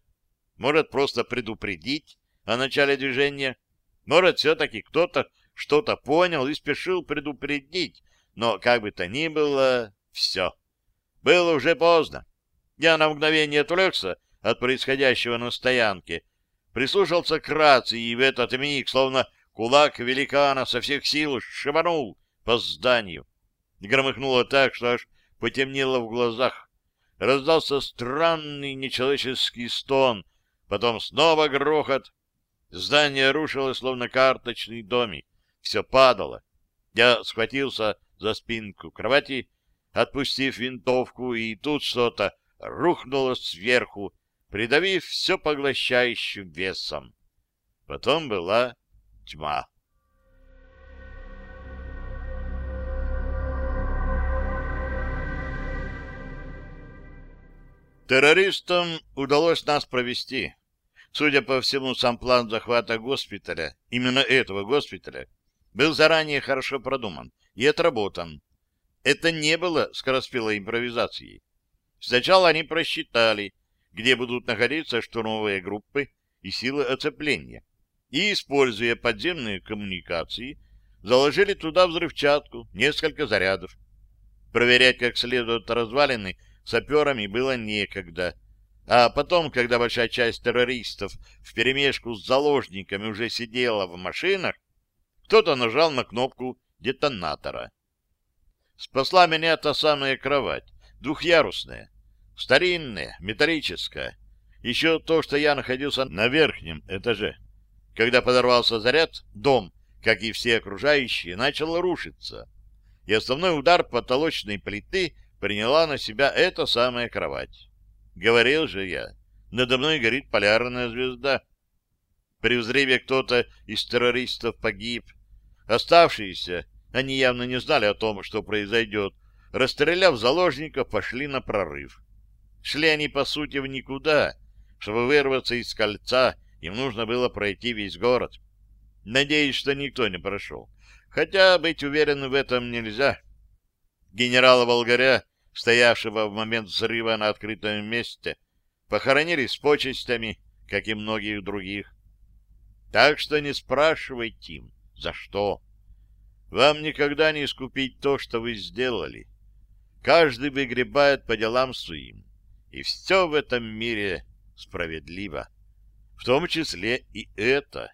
Может, просто предупредить о начале движения. Может, все-таки кто-то что-то понял и спешил предупредить. Но, как бы то ни было, все. Было уже поздно. Я на мгновение отвлекся от происходящего на стоянке, прислушался к рации, и в этот миг, словно кулак великана со всех сил, шибанул по зданию. Громыхнуло так, что аж потемнело в глазах. Раздался странный нечеловеческий стон, потом снова грохот. Здание рушилось, словно карточный домик. Все падало. Я схватился за спинку кровати, отпустив винтовку, и тут что-то рухнуло сверху, придавив все поглощающим весом. Потом была тьма. Террористам удалось нас провести. Судя по всему, сам план захвата госпиталя, именно этого госпиталя, был заранее хорошо продуман и отработан. Это не было скороспелой импровизацией. Сначала они просчитали, где будут находиться штурмовые группы и силы оцепления, и, используя подземные коммуникации, заложили туда взрывчатку, несколько зарядов. Проверять как следует развалины саперами было некогда. А потом, когда большая часть террористов вперемешку с заложниками уже сидела в машинах, кто-то нажал на кнопку детонатора. Спасла меня та самая кровать, двухъярусная, старинная, металлическая. Еще то, что я находился на верхнем этаже. Когда подорвался заряд, дом, как и все окружающие, начал рушиться. И основной удар потолочной плиты приняла на себя эта самая кровать. Говорил же я, надо мной горит полярная звезда. При взрыве кто-то из террористов погиб. Оставшиеся, они явно не знали о том, что произойдет, расстреляв заложников, пошли на прорыв. Шли они, по сути, в никуда. Чтобы вырваться из кольца, им нужно было пройти весь город. Надеюсь, что никто не прошел. Хотя быть уверенным в этом нельзя. Генерала Волгаря стоявшего в момент взрыва на открытом месте, похоронили с почестями, как и многих других. Так что не спрашивайте им, за что. Вам никогда не искупить то, что вы сделали. Каждый выгребает по делам своим, и все в этом мире справедливо, в том числе и это.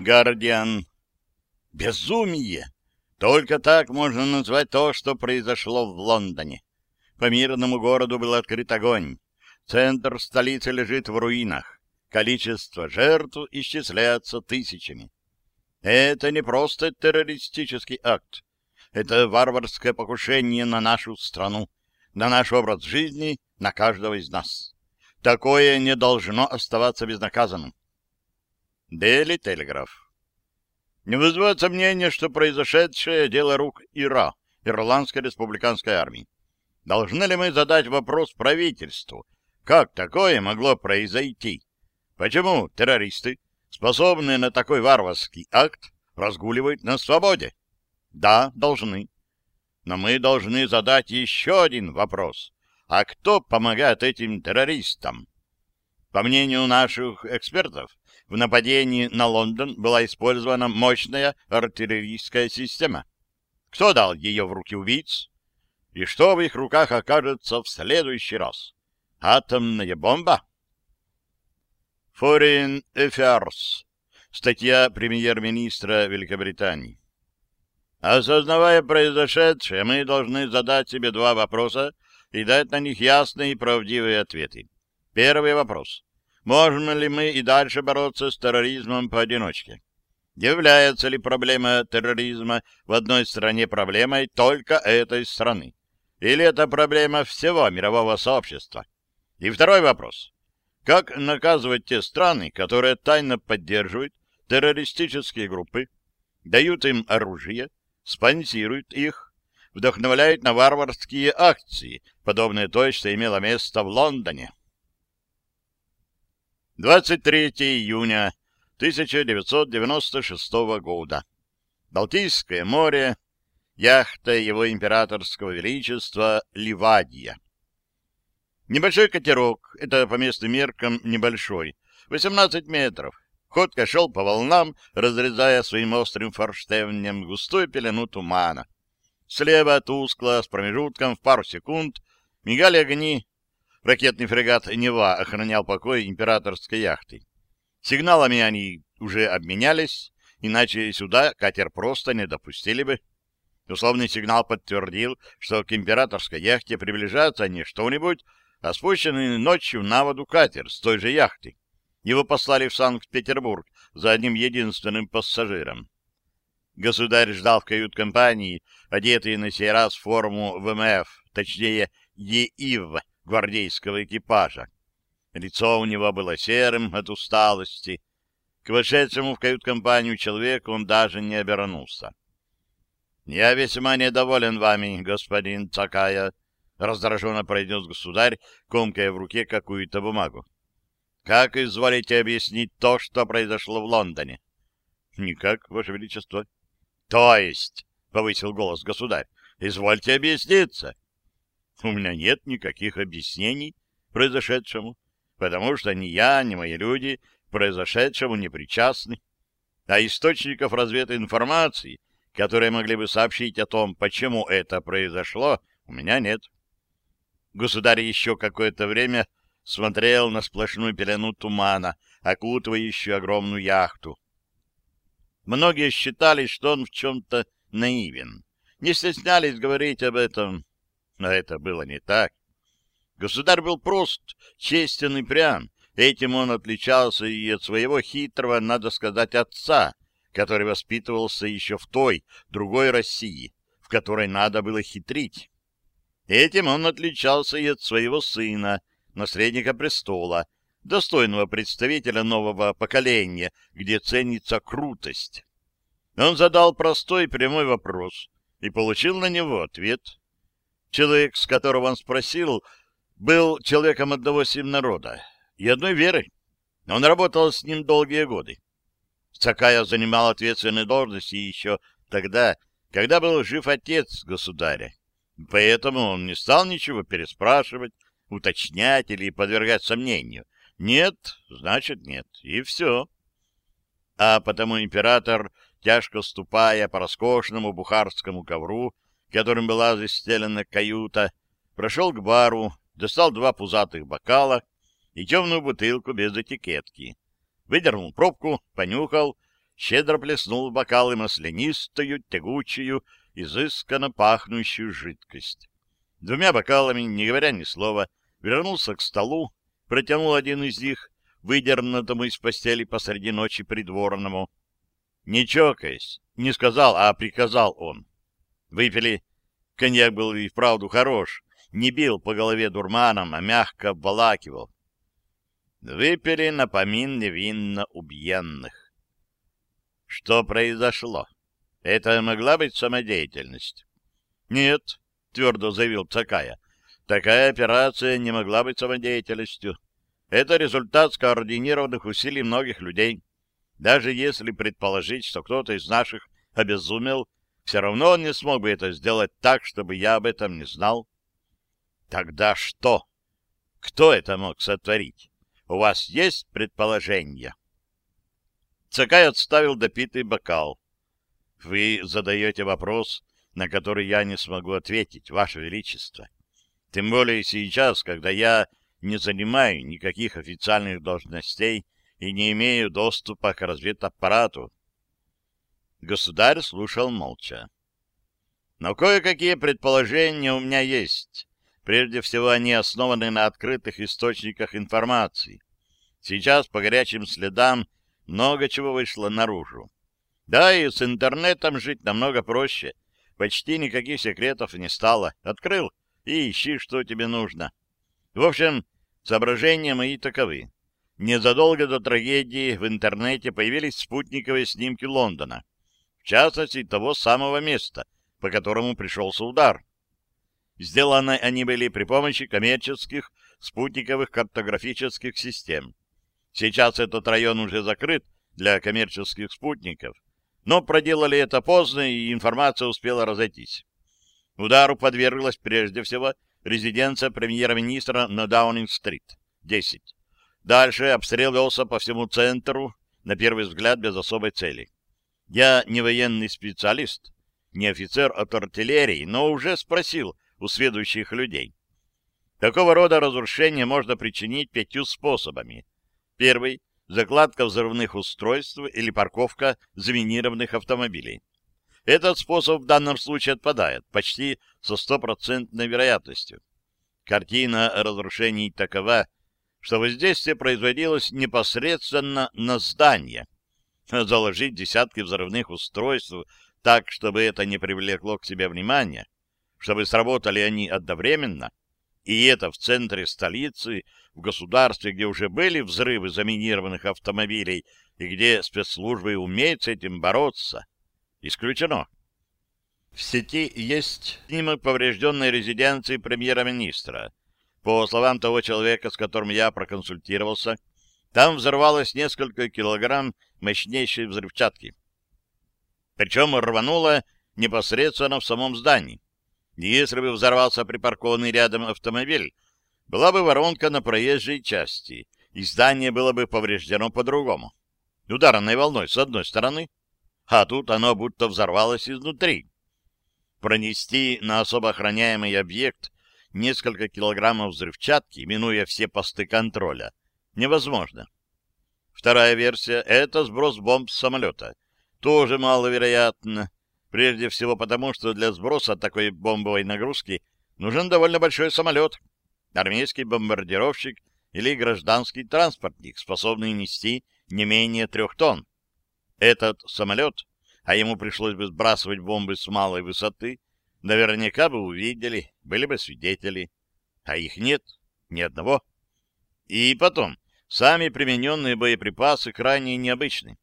Гардиан. Безумие! Только так можно назвать то, что произошло в Лондоне. По мирному городу был открыт огонь. Центр столицы лежит в руинах. Количество жертв исчисляется тысячами. Это не просто террористический акт. Это варварское покушение на нашу страну, на наш образ жизни, на каждого из нас. Такое не должно оставаться безнаказанным. Дели Телеграф. Не вызывает сомнения, что произошедшее — дело рук ИРА, Ирландской республиканской армии. Должны ли мы задать вопрос правительству, как такое могло произойти? Почему террористы, способные на такой варварский акт, разгуливают на свободе? Да, должны. Но мы должны задать еще один вопрос. А кто помогает этим террористам? По мнению наших экспертов, в нападении на Лондон была использована мощная артиллерийская система. Кто дал ее в руки убийц? И что в их руках окажется в следующий раз? Атомная бомба? Foreign Affairs. Статья премьер-министра Великобритании. Осознавая произошедшее, мы должны задать себе два вопроса и дать на них ясные и правдивые ответы. Первый вопрос. Можем ли мы и дальше бороться с терроризмом поодиночке? Является ли проблема терроризма в одной стране проблемой только этой страны? Или это проблема всего мирового сообщества? И второй вопрос. Как наказывать те страны, которые тайно поддерживают террористические группы, дают им оружие, спонсируют их, вдохновляют на варварские акции, подобные той, что имело место в Лондоне? 23 июня 1996 года. Балтийское море. Яхта его императорского величества Ливадия. Небольшой катерок, это по местным меркам небольшой, 18 метров. Ходка шел по волнам, разрезая своим острым форштевнем густую пелену тумана. Слева тускло, с промежутком в пару секунд, мигали огни Ракетный фрегат «Нева» охранял покой императорской яхты. Сигналами они уже обменялись, иначе сюда катер просто не допустили бы. Условный сигнал подтвердил, что к императорской яхте приближается не что-нибудь, а спущенный ночью на воду катер с той же яхты. Его послали в Санкт-Петербург за одним единственным пассажиром. Государь ждал в кают-компании, одетый на сей раз в форму ВМФ, точнее, ЕИВ гвардейского экипажа. Лицо у него было серым от усталости. К вошедшему в кают-компанию человеку он даже не обернулся. — Я весьма недоволен вами, господин Цакая, — раздраженно произнес государь, комкая в руке какую-то бумагу. — Как изволите объяснить то, что произошло в Лондоне? — Никак, ваше величество. — То есть, — повысил голос государь, — извольте объясниться. — У меня нет никаких объяснений произошедшему, потому что ни я, ни мои люди к произошедшему не причастны. А источников развединформации, которые могли бы сообщить о том, почему это произошло, у меня нет. Государь еще какое-то время смотрел на сплошную пелену тумана, окутывающую огромную яхту. Многие считали, что он в чем-то наивен. Не стеснялись говорить об этом, но это было не так. Государь был прост, честен и прям. Этим он отличался и от своего хитрого, надо сказать, отца, который воспитывался еще в той, другой России, в которой надо было хитрить. Этим он отличался и от своего сына, наследника престола, достойного представителя нового поколения, где ценится крутость. Он задал простой прямой вопрос и получил на него ответ. Человек, с которого он спросил, был человеком одного народа и одной веры. Он работал с ним долгие годы. Цакая занимал ответственные должности еще тогда, когда был жив отец государя. Поэтому он не стал ничего переспрашивать, уточнять или подвергать сомнению. Нет, значит нет, и все. А потому император, тяжко ступая по роскошному бухарскому ковру, которым была застелена каюта, прошел к бару, достал два пузатых бокала и темную бутылку без этикетки. Выдернул пробку, понюхал, щедро плеснул в бокалы маслянистую, тягучую, изысканно пахнущую жидкость. Двумя бокалами, не говоря ни слова, вернулся к столу, протянул один из них, выдернутому из постели посреди ночи придворному. Не чокаясь, не сказал, а приказал он. Выпили. Коньяк был и вправду хорош, не бил по голове дурманом, а мягко обволакивал. Выпили на помин невинно убиенных. Что произошло? Это могла быть самодеятельность? Нет, твердо заявил Цакая. Такая операция не могла быть самодеятельностью. Это результат скоординированных усилий многих людей. Даже если предположить, что кто-то из наших обезумел, все равно он не смог бы это сделать так, чтобы я об этом не знал. Тогда что? Кто это мог сотворить? У вас есть предположение? Цакай отставил допитый бокал. Вы задаете вопрос, на который я не смогу ответить, Ваше Величество. Тем более сейчас, когда я не занимаю никаких официальных должностей и не имею доступа к разведаппарату. Государь слушал молча. Но кое-какие предположения у меня есть. Прежде всего, они основаны на открытых источниках информации. Сейчас по горячим следам много чего вышло наружу. Да, и с интернетом жить намного проще. Почти никаких секретов не стало. Открыл и ищи, что тебе нужно. В общем, соображения мои таковы. Незадолго до трагедии в интернете появились спутниковые снимки Лондона. Частности, того самого места, по которому пришелся удар. Сделаны они были при помощи коммерческих спутниковых картографических систем. Сейчас этот район уже закрыт для коммерческих спутников, но проделали это поздно, и информация успела разойтись. Удару подверглась прежде всего резиденция премьер-министра на Даунинг-стрит, 10. Дальше обстрел велся по всему центру, на первый взгляд без особой цели. Я не военный специалист, не офицер от артиллерии, но уже спросил у следующих людей. Такого рода разрушение можно причинить пятью способами. Первый закладка взрывных устройств или парковка заминированных автомобилей. Этот способ в данном случае отпадает почти со стопроцентной вероятностью. Картина разрушений такова, что воздействие производилось непосредственно на здание. Заложить десятки взрывных устройств так, чтобы это не привлекло к себе внимания, чтобы сработали они одновременно, и это в центре столицы, в государстве, где уже были взрывы заминированных автомобилей и где спецслужбы умеют с этим бороться, исключено. В сети есть снимок поврежденной резиденции премьера-министра. По словам того человека, с которым я проконсультировался, там взорвалось несколько килограмм мощнейшей взрывчатки. Причем рвануло непосредственно в самом здании. Если бы взорвался припаркованный рядом автомобиль, была бы воронка на проезжей части, и здание было бы повреждено по-другому. Ударной волной с одной стороны, а тут оно будто взорвалось изнутри. Пронести на особо охраняемый объект несколько килограммов взрывчатки, минуя все посты контроля, невозможно. Вторая версия — это сброс бомб с самолета. Тоже маловероятно. Прежде всего потому, что для сброса такой бомбовой нагрузки нужен довольно большой самолет, армейский бомбардировщик или гражданский транспортник, способный нести не менее трех тонн. Этот самолет, а ему пришлось бы сбрасывать бомбы с малой высоты, наверняка бы увидели, были бы свидетели. А их нет, ни одного. И потом, сами примененные боеприпасы крайне необычны.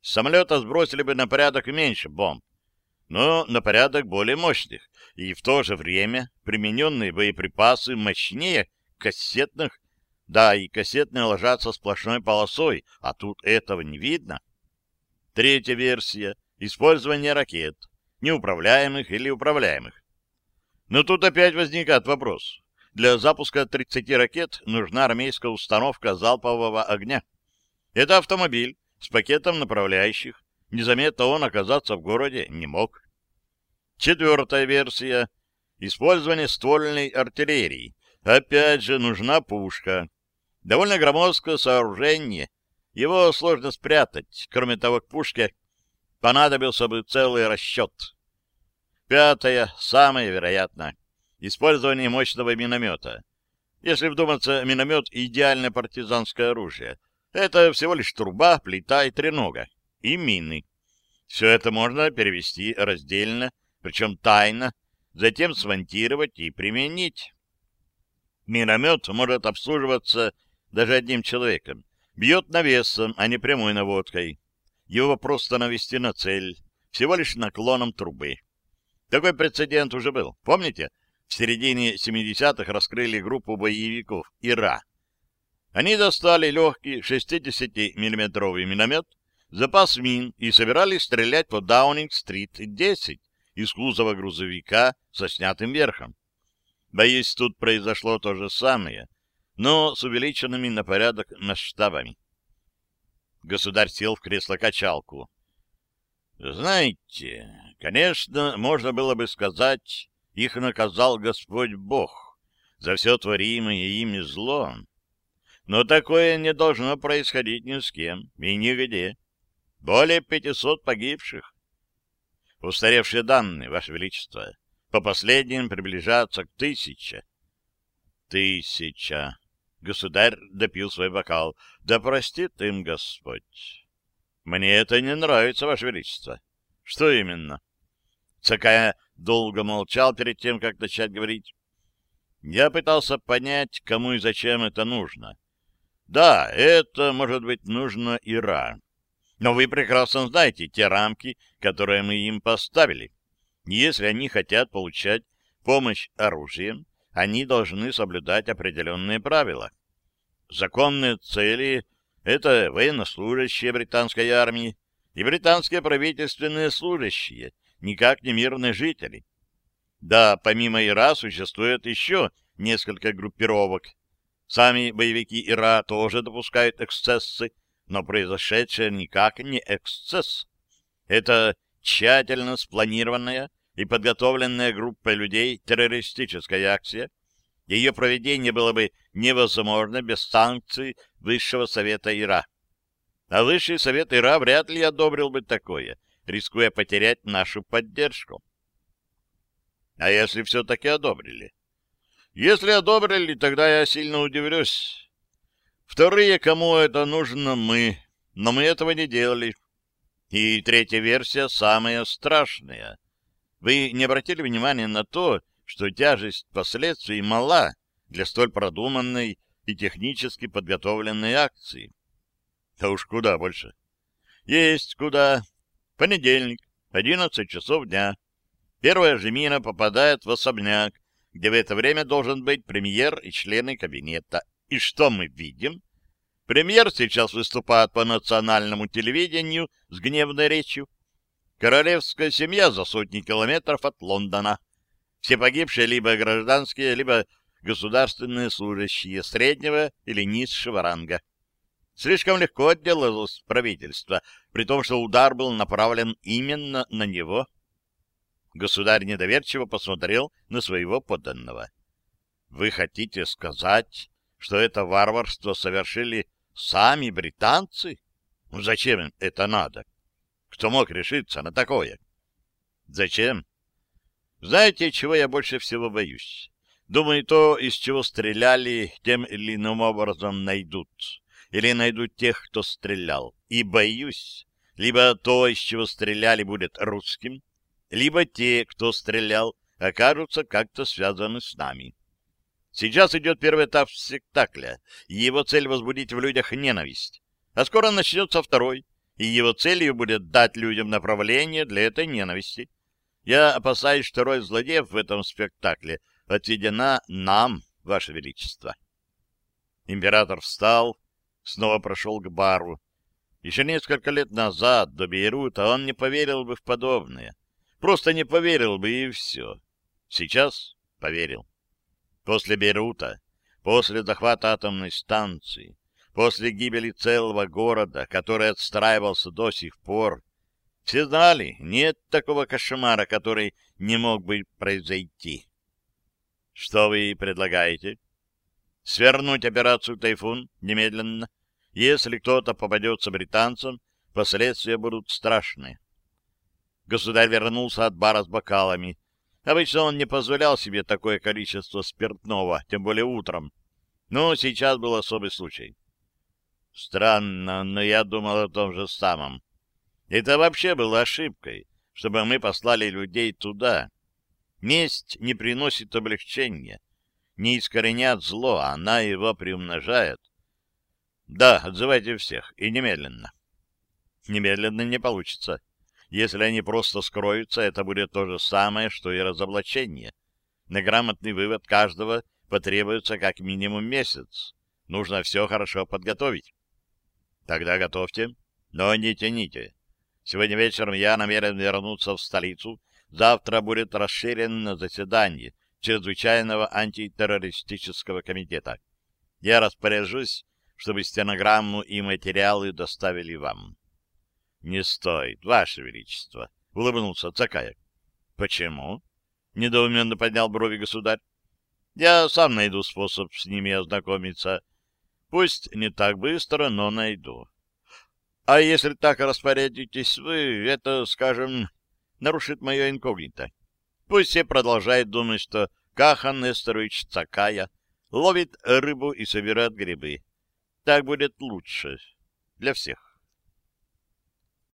С самолета сбросили бы на порядок меньше бомб, но на порядок более мощных, и в то же время примененные боеприпасы мощнее кассетных, да, и кассетные ложатся сплошной полосой, а тут этого не видно. Третья версия — использование ракет, неуправляемых или управляемых. Но тут опять возникает вопрос. Для запуска 30 ракет нужна армейская установка залпового огня. Это автомобиль с пакетом направляющих, Незаметно он оказаться в городе не мог. Четвертая версия — использование ствольной артиллерии. Опять же, нужна пушка. Довольно громоздкое сооружение. Его сложно спрятать. Кроме того, к пушке понадобился бы целый расчет. Пятое, самое вероятное, использование мощного миномета. Если вдуматься, миномет — идеальное партизанское оружие. Это всего лишь труба, плита и тренога и мины. Все это можно перевести раздельно, причем тайно, затем смонтировать и применить. Миномет может обслуживаться даже одним человеком. Бьет навесом, а не прямой наводкой. Его просто навести на цель, всего лишь наклоном трубы. Такой прецедент уже был. Помните, в середине 70-х раскрыли группу боевиков «Ира». Они достали легкий 60-миллиметровый миномет, запас мин и собирались стрелять по Даунинг-стрит-10 из кузова грузовика со снятым верхом. Боюсь, тут произошло то же самое, но с увеличенными на порядок масштабами. Государь сел в кресло-качалку. Знаете, конечно, можно было бы сказать, их наказал Господь Бог за все творимое ими зло. Но такое не должно происходить ни с кем и нигде. Более 500 погибших. Устаревшие данные, Ваше Величество. По последним приближаются к тысяче. Тысяча. Государь допил свой бокал. Да простит им Господь. Мне это не нравится, Ваше Величество. Что именно? Цакая долго молчал перед тем, как начать говорить. Я пытался понять, кому и зачем это нужно. Да, это, может быть, нужно Ира. Но вы прекрасно знаете те рамки, которые мы им поставили. Если они хотят получать помощь оружием, они должны соблюдать определенные правила. Законные цели — это военнослужащие британской армии и британские правительственные служащие, никак не мирные жители. Да, помимо ИРА существует еще несколько группировок. Сами боевики ИРА тоже допускают эксцессы, но произошедшее никак не эксцесс. Это тщательно спланированная и подготовленная группа людей террористическая акция. Ее проведение было бы невозможно без санкций Высшего Совета ИРА. А Высший Совет ИРА вряд ли одобрил бы такое, рискуя потерять нашу поддержку. А если все-таки одобрили? Если одобрили, тогда я сильно удивлюсь. Вторые, кому это нужно, мы. Но мы этого не делали. И третья версия самая страшная. Вы не обратили внимания на то, что тяжесть последствий мала для столь продуманной и технически подготовленной акции? А уж куда больше. Есть куда. Понедельник, 11 часов дня. Первая же мина попадает в особняк, где в это время должен быть премьер и члены кабинета. И что мы видим? Премьер сейчас выступает по национальному телевидению с гневной речью. Королевская семья за сотни километров от Лондона. Все погибшие либо гражданские, либо государственные служащие среднего или низшего ранга. Слишком легко отделалось правительство, при том, что удар был направлен именно на него. Государь недоверчиво посмотрел на своего подданного. — Вы хотите сказать, что это варварство совершили Сами британцы? Ну, зачем это надо? Кто мог решиться на такое? Зачем? Знаете, чего я больше всего боюсь? Думаю, то, из чего стреляли, тем или иным образом найдут. Или найдут тех, кто стрелял. И боюсь, либо то, из чего стреляли, будет русским, либо те, кто стрелял, окажутся как-то связаны с нами. Сейчас идет первый этап спектакля, и его цель — возбудить в людях ненависть. А скоро начнется второй, и его целью будет дать людям направление для этой ненависти. Я опасаюсь, что роль злодеев в этом спектакле отведена нам, Ваше Величество. Император встал, снова прошел к бару. Еще несколько лет назад, до Бейрута, он не поверил бы в подобное. Просто не поверил бы, и все. Сейчас поверил. После Бейрута, после захвата атомной станции, после гибели целого города, который отстраивался до сих пор, все знали, нет такого кошмара, который не мог бы произойти. Что вы предлагаете? Свернуть операцию «Тайфун» немедленно. Если кто-то попадется британцам, последствия будут страшные. Государь вернулся от бара с бокалами, Обычно он не позволял себе такое количество спиртного, тем более утром. Но сейчас был особый случай. Странно, но я думал о том же самом. Это вообще было ошибкой, чтобы мы послали людей туда. Месть не приносит облегчения, не искоренят зло, она его приумножает. Да, отзывайте всех, и немедленно. Немедленно не получится. Если они просто скроются, это будет то же самое, что и разоблачение. На грамотный вывод каждого потребуется как минимум месяц. Нужно все хорошо подготовить. Тогда готовьте, но не тяните. Сегодня вечером я намерен вернуться в столицу. Завтра будет расширено заседание Чрезвычайного антитеррористического комитета. Я распоряжусь, чтобы стенограмму и материалы доставили вам. — Не стоит, Ваше Величество, — улыбнулся Цакаек. — Почему? — недоуменно поднял брови государь. — Я сам найду способ с ними ознакомиться. Пусть не так быстро, но найду. А если так распорядитесь вы, это, скажем, нарушит мое инкогнито. Пусть все продолжают думать, что Кахан Несторович Цакая ловит рыбу и собирает грибы. Так будет лучше для всех.